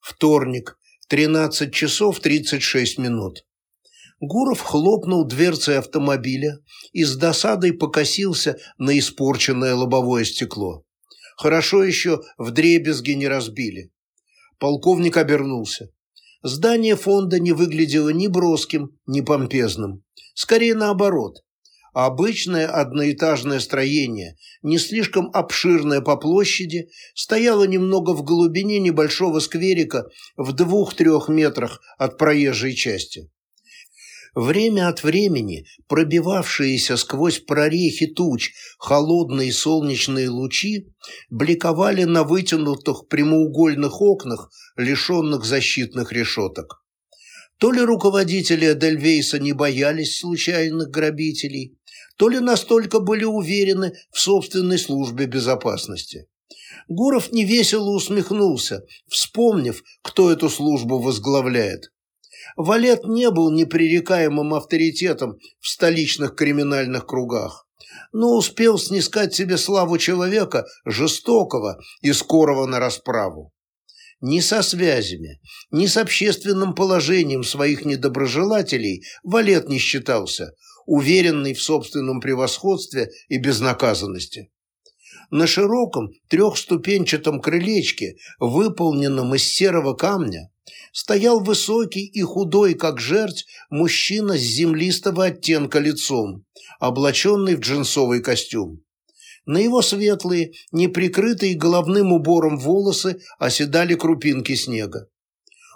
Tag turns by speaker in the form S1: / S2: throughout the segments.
S1: Вторник, 13 часов 36 минут. Гуров хлопнул дверцей автомобиля и с досадой покосился на испорченное лобовое стекло. Хорошо еще вдребезги не разбили. Полковник обернулся. Здание фонда не выглядело ни броским, ни помпезным. Скорее наоборот. Обычное одноэтажное строение, не слишком обширное по площади, стояло немного в глубине небольшого скверика в двух-трех метрах от проезжей части. Время от времени пробивавшиеся сквозь прорехи туч холодные солнечные лучи бликовали на вытянутых прямоугольных окнах, лишенных защитных решеток. То ли руководители Эдельвейса не боялись случайных грабителей, то ли настолько были уверены в собственной службе безопасности. Гуров невесело усмехнулся, вспомнив, кто эту службу возглавляет. Валет не был непререкаемым авторитетом в столичных криминальных кругах, но успел снискать себе славу человека жестокого и скорого на расправу. Ни со связями, ни с общественным положением своих недоброжелателей Валет не считался, уверенный в собственном превосходстве и безнаказанности. На широком трехступенчатом крылечке, выполненном из серого камня, стоял высокий и худой, как жерть, мужчина с землистого оттенка лицом, облаченный в джинсовый костюм. На его светлые, неприкрытые головным убором волосы оседали крупинки снега.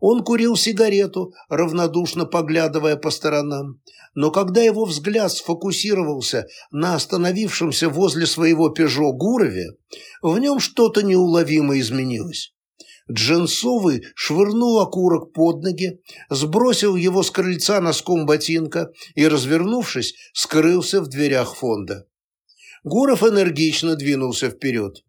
S1: Он курил сигарету, равнодушно поглядывая по сторонам, но когда его взгляд сфокусировался на остановившемся возле своего «Пежо» Гурове, в нем что-то неуловимо изменилось. Джинсовый швырнул окурок под ноги, сбросил его с крыльца носком ботинка и, развернувшись, скрылся в дверях фонда. Гуров энергично двинулся вперед.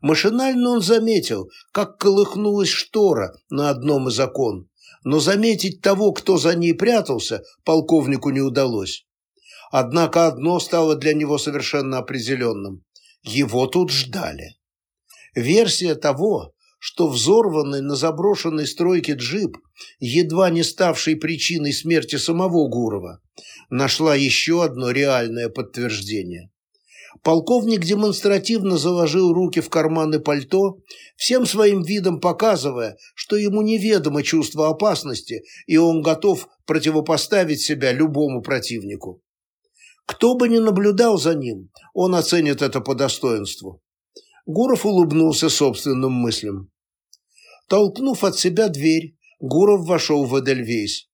S1: Машинально он заметил, как колыхнулась штора на одном из окон, но заметить того, кто за ней прятался, полковнику не удалось. Однако одно стало для него совершенно определенным. Его тут ждали. Версия того, что взорванный на заброшенной стройке джип, едва не ставший причиной смерти самого Гурова, нашла еще одно реальное подтверждение. Полковник демонстративно заложил руки в карманы пальто, всем своим видом показывая, что ему неведомо чувство опасности, и он готов противопоставить себя любому противнику. Кто бы ни наблюдал за ним, он оценит это по достоинству. Гуров улыбнулся собственным мыслям. Толкнув от себя дверь, Гуров вошел в Эдельвейс.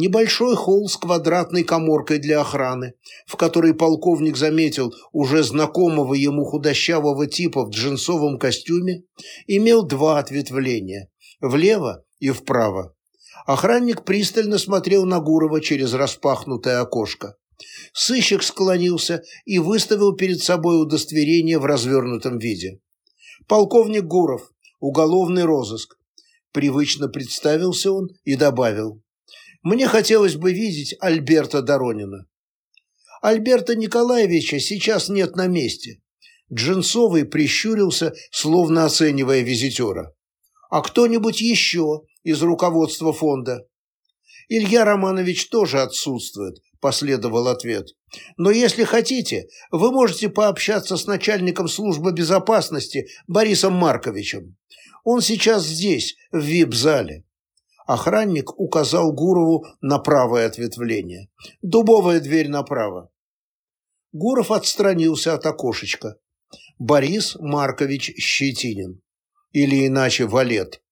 S1: Небольшой холл с квадратной коморкой для охраны, в которой полковник заметил уже знакомого ему худощавого типа в джинсовом костюме, имел два ответвления – влево и вправо. Охранник пристально смотрел на Гурова через распахнутое окошко. Сыщик склонился и выставил перед собой удостоверение в развернутом виде. «Полковник Гуров, уголовный розыск». Привычно представился он и добавил. «Мне хотелось бы видеть Альберта Доронина». Альберта Николаевича сейчас нет на месте. Джинсовый прищурился, словно оценивая визитера. «А кто-нибудь еще из руководства фонда?» «Илья Романович тоже отсутствует», – последовал ответ. «Но если хотите, вы можете пообщаться с начальником службы безопасности Борисом Марковичем. Он сейчас здесь, в вип-зале». Охранник указал Гурову на правое ответвление. «Дубовая дверь направо». Гуров отстранился от окошечка. Борис Маркович Щетинин. Или иначе Валет.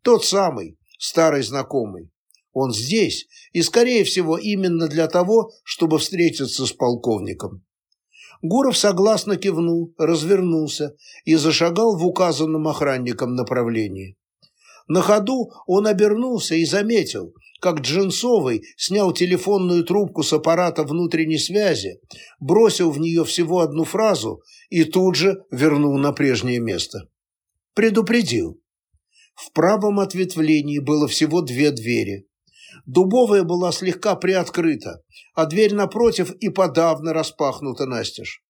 S1: Тот самый, старый знакомый. Он здесь, и, скорее всего, именно для того, чтобы встретиться с полковником. Гуров согласно кивнул, развернулся и зашагал в указанном охранником направлении. На ходу он обернулся и заметил, как Джинсовый снял телефонную трубку с аппарата внутренней связи, бросил в нее всего одну фразу и тут же вернул на прежнее место. Предупредил. В правом ответвлении было всего две двери. Дубовая была слегка приоткрыта, а дверь напротив и подавно распахнута настежь.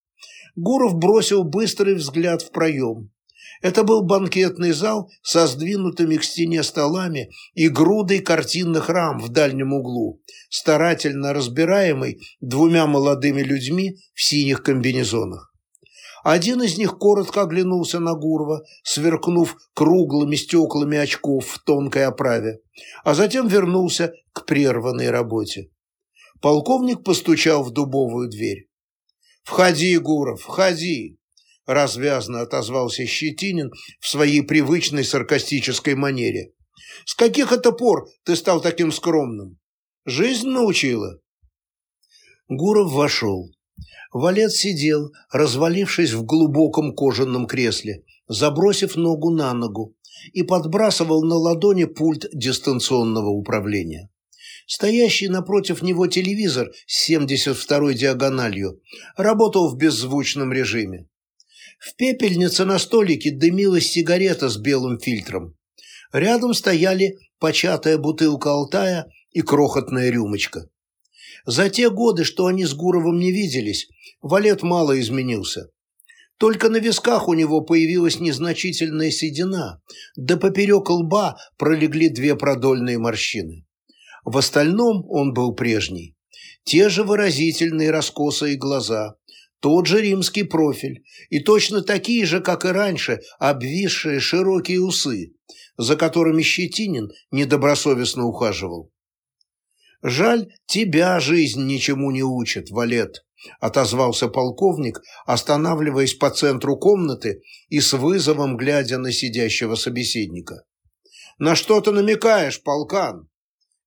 S1: Гуров бросил быстрый взгляд в проем. Это был банкетный зал со сдвинутыми к стене столами и грудой картинных рам в дальнем углу, старательно разбираемый двумя молодыми людьми в синих комбинезонах. Один из них коротко оглянулся на Гурова, сверкнув круглыми стеклами очков в тонкой оправе, а затем вернулся к прерванной работе. Полковник постучал в дубовую дверь. «Входи, Гуров, входи!» Развязно отозвался Щетинин в своей привычной саркастической манере. «С каких это пор ты стал таким скромным? Жизнь научила?» Гуров вошел. Валет сидел, развалившись в глубоком кожаном кресле, забросив ногу на ногу, и подбрасывал на ладони пульт дистанционного управления. Стоящий напротив него телевизор с 72-й диагональю работал в беззвучном режиме. В пепельнице на столике дымилась сигарета с белым фильтром. Рядом стояли початая бутылка Алтая и крохотная рюмочка. За те годы, что они с Гуровым не виделись, Валет мало изменился. Только на висках у него появилась незначительная седина, да поперек лба пролегли две продольные морщины. В остальном он был прежний. Те же выразительные раскосые глаза, тот же римский профиль и точно такие же, как и раньше, обвисшие широкие усы, за которыми Щетинин недобросовестно ухаживал. «Жаль, тебя жизнь ничему не учит, Валет», – отозвался полковник, останавливаясь по центру комнаты и с вызовом глядя на сидящего собеседника. «На что ты намекаешь, полкан?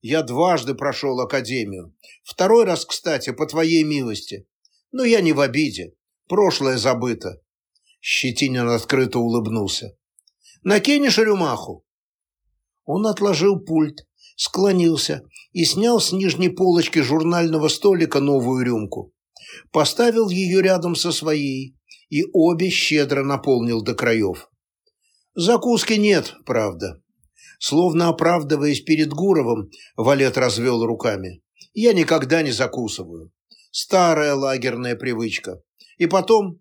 S1: Я дважды прошел академию. Второй раз, кстати, по твоей милости. Но я не в обиде. Прошлое забыто. Щетинин открыто улыбнулся. Накинешь рюмаху? Он отложил пульт, склонился и снял с нижней полочки журнального столика новую рюмку. Поставил ее рядом со своей и обе щедро наполнил до краев. Закуски нет, правда. Словно оправдываясь перед Гуровым, Валет развел руками. Я никогда не закусываю. Старая лагерная привычка. И потом,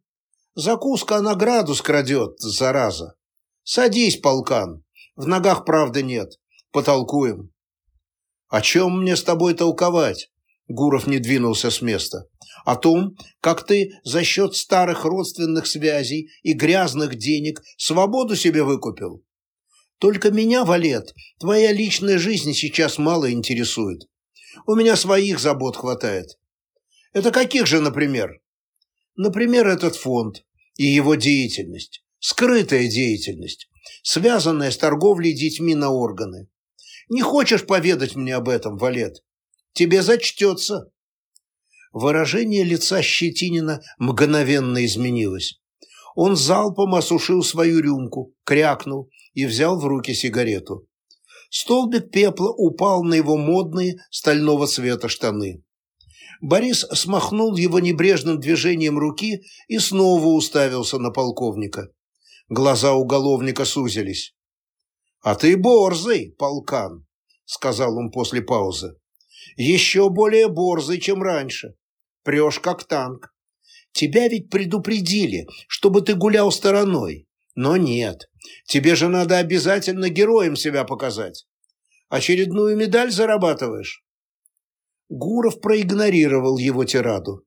S1: закуска она градус крадет, зараза. Садись, полкан. В ногах правды нет. Потолкуем. О чем мне с тобой толковать? Гуров не двинулся с места. О том, как ты за счет старых родственных связей и грязных денег свободу себе выкупил. Только меня, Валет, твоя личная жизнь сейчас мало интересует. У меня своих забот хватает. Это каких же, например? Например, этот фонд и его деятельность, скрытая деятельность, связанная с торговлей детьми на органы. Не хочешь поведать мне об этом, Валет? Тебе зачтется. Выражение лица Щетинина мгновенно изменилось. Он залпом осушил свою рюмку, крякнул и взял в руки сигарету. Столбик пепла упал на его модные стального цвета штаны. Борис смахнул его небрежным движением руки и снова уставился на полковника. Глаза уголовника сузились. «А ты борзый, полкан», — сказал он после паузы. «Еще более борзый, чем раньше. Прешь как танк. Тебя ведь предупредили, чтобы ты гулял стороной. Но нет, тебе же надо обязательно героем себя показать. Очередную медаль зарабатываешь?» Гуров проигнорировал его тираду.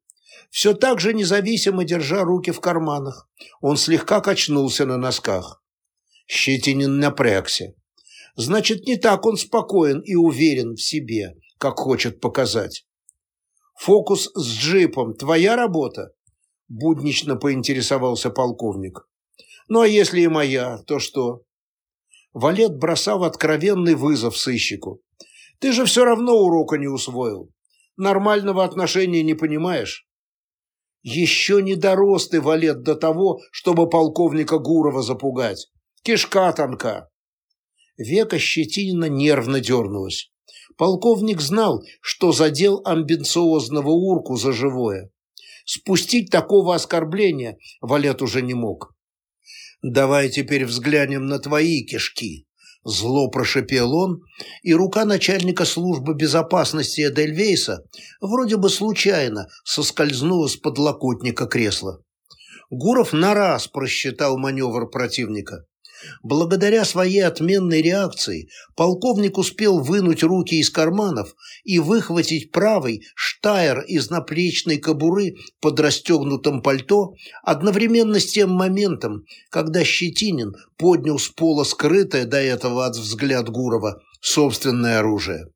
S1: Все так же независимо держа руки в карманах, он слегка качнулся на носках. Щетинин напрягся. Значит, не так он спокоен и уверен в себе, как хочет показать. «Фокус с джипом – твоя работа?» – буднично поинтересовался полковник. «Ну а если и моя, то что?» Валет бросал откровенный вызов сыщику. Ты же все равно урока не усвоил. Нормального отношения не понимаешь. Еще не дорос ты, Валет, до того, чтобы полковника Гурова запугать. Кишка тонка. Века Щетинина нервно дернулась. Полковник знал, что задел амбициозного урку за живое. Спустить такого оскорбления Валет уже не мог. «Давай теперь взглянем на твои кишки», Зло прошипел он, и рука начальника службы безопасности Эдельвейса вроде бы случайно соскользнула с подлокотника кресла. Гуров на раз просчитал маневр противника. Благодаря своей отменной реакции полковник успел вынуть руки из карманов и выхватить правый штайр из наплечной кобуры под расстегнутым пальто одновременно с тем моментом, когда Щетинин поднял с пола скрытое до этого от взгляд Гурова собственное оружие.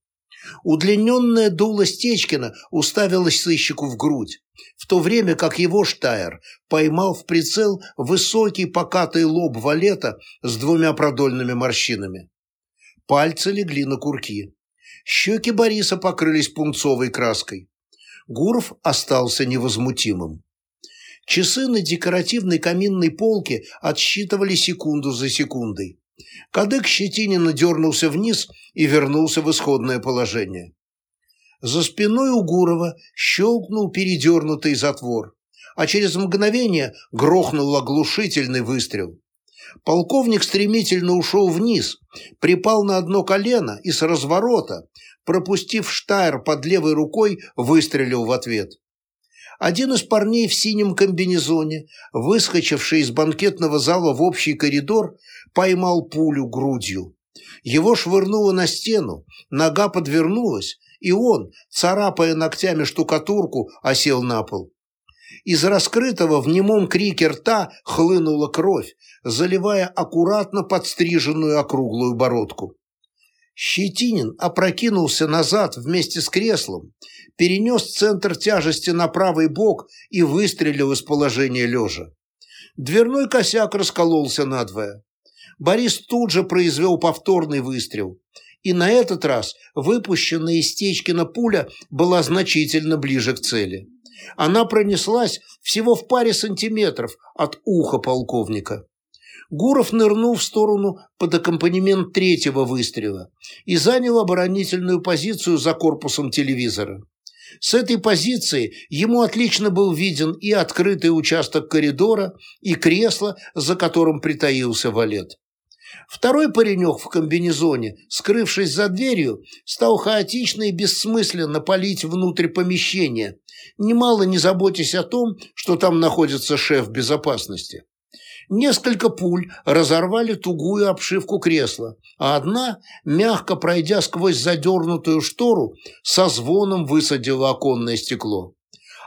S1: Удлиненное дуло Стечкина уставилось сыщику в грудь в то время как его Штайр поймал в прицел высокий покатый лоб валета с двумя продольными морщинами. Пальцы легли на курки. Щеки Бориса покрылись пунцовой краской. Гуров остался невозмутимым. Часы на декоративной каминной полке отсчитывали секунду за секундой. Кадык Щетинина дернулся вниз и вернулся в исходное положение. За спиной у Гурова щелкнул передернутый затвор, а через мгновение грохнул оглушительный выстрел. Полковник стремительно ушел вниз, припал на одно колено и с разворота, пропустив штайр под левой рукой, выстрелил в ответ. Один из парней в синем комбинезоне, выскочивший из банкетного зала в общий коридор, поймал пулю грудью. Его швырнуло на стену, нога подвернулась, и он, царапая ногтями штукатурку, осел на пол. Из раскрытого в немом крике рта хлынула кровь, заливая аккуратно подстриженную округлую бородку. Щетинин опрокинулся назад вместе с креслом, перенес центр тяжести на правый бок и выстрелил из положения лежа. Дверной косяк раскололся надвое. Борис тут же произвел повторный выстрел и на этот раз выпущенная из Течкина пуля была значительно ближе к цели. Она пронеслась всего в паре сантиметров от уха полковника. Гуров нырнул в сторону под аккомпанемент третьего выстрела и занял оборонительную позицию за корпусом телевизора. С этой позиции ему отлично был виден и открытый участок коридора, и кресло, за которым притаился валет. Второй паренек в комбинезоне, скрывшись за дверью, стал хаотично и бессмысленно палить внутрь помещения, немало не заботясь о том, что там находится шеф безопасности. Несколько пуль разорвали тугую обшивку кресла, а одна, мягко пройдя сквозь задернутую штору, со звоном высадила оконное стекло.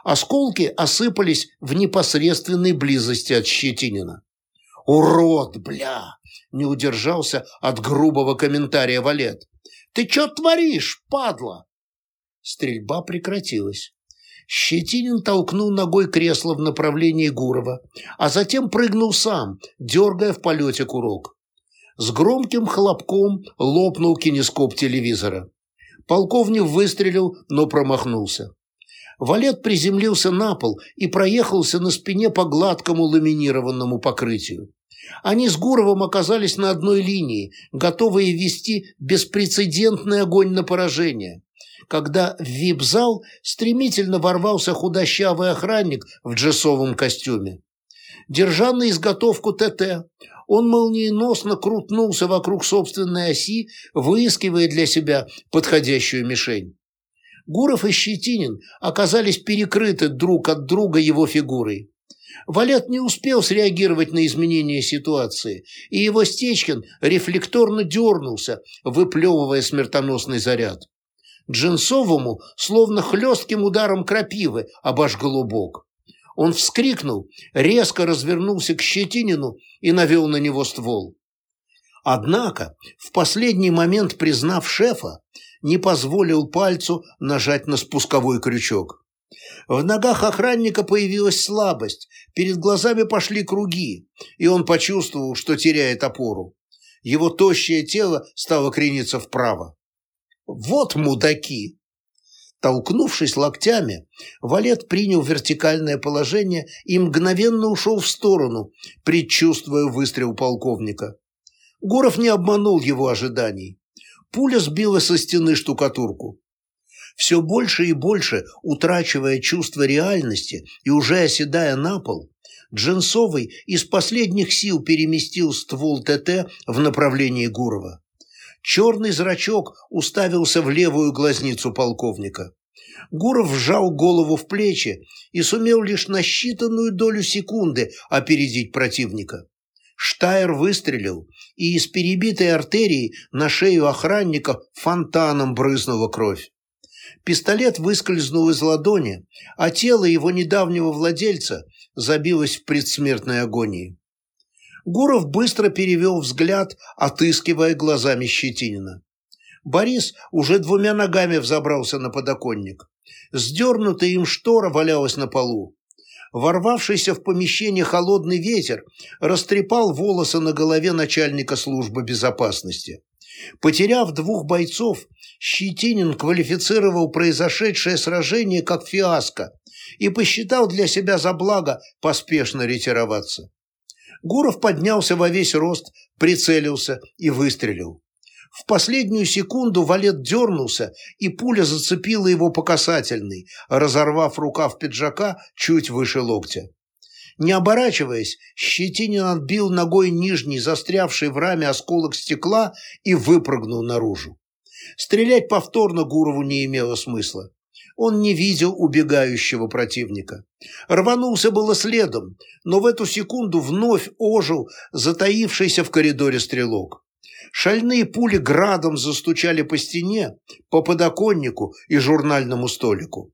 S1: Осколки осыпались в непосредственной близости от Щетинина. «Урод, бля!» – не удержался от грубого комментария Валет. «Ты что творишь, падла?» Стрельба прекратилась. Щетинин толкнул ногой кресло в направлении Гурова, а затем прыгнул сам, дергая в полете курок. С громким хлопком лопнул кинескоп телевизора. Полковник выстрелил, но промахнулся. Валет приземлился на пол и проехался на спине по гладкому ламинированному покрытию. Они с Гуровым оказались на одной линии, готовые вести беспрецедентный огонь на поражение, когда в вип-зал стремительно ворвался худощавый охранник в джессовом костюме. Держа на изготовку ТТ, он молниеносно крутнулся вокруг собственной оси, выискивая для себя подходящую мишень. Гуров и Щетинин оказались перекрыты друг от друга его фигурой. Валет не успел среагировать на изменение ситуации, и его Стечкин рефлекторно дернулся, выплевывая смертоносный заряд. Джинсовому, словно хлестким ударом крапивы, обожгло бок. Он вскрикнул, резко развернулся к Щетинину и навел на него ствол. Однако, в последний момент признав шефа, не позволил пальцу нажать на спусковой крючок. В ногах охранника появилась слабость, перед глазами пошли круги, и он почувствовал, что теряет опору. Его тощее тело стало крениться вправо. «Вот мудаки!» Толкнувшись локтями, Валет принял вертикальное положение и мгновенно ушел в сторону, предчувствуя выстрел полковника. Гуров не обманул его ожиданий. Пуля сбила со стены штукатурку все больше и больше утрачивая чувство реальности и уже оседая на пол, Джинсовый из последних сил переместил ствол ТТ в направлении Гурова. Черный зрачок уставился в левую глазницу полковника. Гуров сжал голову в плечи и сумел лишь на считанную долю секунды опередить противника. Штайр выстрелил, и из перебитой артерии на шею охранника фонтаном брызнула кровь. Пистолет выскользнул из ладони, а тело его недавнего владельца забилось в предсмертной агонии. Гуров быстро перевел взгляд, отыскивая глазами Щетинина. Борис уже двумя ногами взобрался на подоконник. Сдернутая им штора валялась на полу. Ворвавшийся в помещение холодный ветер растрепал волосы на голове начальника службы безопасности. Потеряв двух бойцов, Щетинин квалифицировал произошедшее сражение как фиаско и посчитал для себя за благо поспешно ретироваться. Гуров поднялся во весь рост, прицелился и выстрелил. В последнюю секунду валет дернулся, и пуля зацепила его по касательной, разорвав рукав пиджака чуть выше локтя. Не оборачиваясь, Щетинин отбил ногой нижний, застрявший в раме осколок стекла и выпрыгнул наружу. Стрелять повторно Гурову не имело смысла. Он не видел убегающего противника. Рванулся было следом, но в эту секунду вновь ожил затаившийся в коридоре стрелок. Шальные пули градом застучали по стене, по подоконнику и журнальному столику.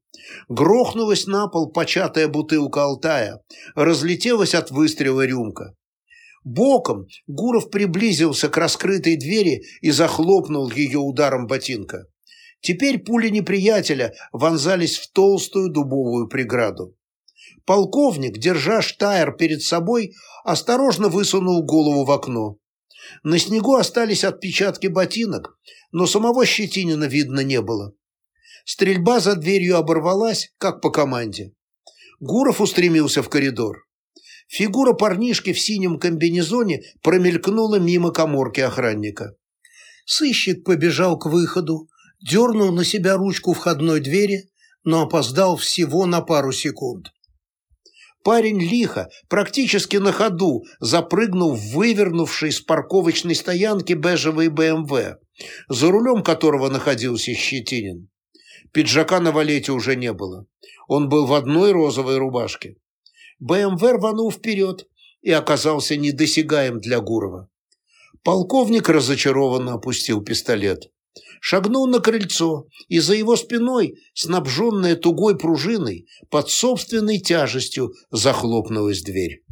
S1: Грохнулась на пол початая бутылка Алтая, разлетелась от выстрела рюмка. Боком Гуров приблизился к раскрытой двери и захлопнул ее ударом ботинка. Теперь пули неприятеля вонзались в толстую дубовую преграду. Полковник, держа штайр перед собой, осторожно высунул голову в окно. На снегу остались отпечатки ботинок, но самого Щетинина видно не было. Стрельба за дверью оборвалась, как по команде. Гуров устремился в коридор. Фигура парнишки в синем комбинезоне промелькнула мимо коморки охранника. Сыщик побежал к выходу, дернул на себя ручку входной двери, но опоздал всего на пару секунд. Парень лихо, практически на ходу, запрыгнул в вывернувший с парковочной стоянки бежевый БМВ, за рулем которого находился Щетинин. Пиджака на валете уже не было. Он был в одной розовой рубашке. БМВ рванул вперед и оказался недосягаем для Гурова. Полковник разочарованно опустил пистолет шагнул на крыльцо, и за его спиной, снабженная тугой пружиной, под собственной тяжестью захлопнулась дверь.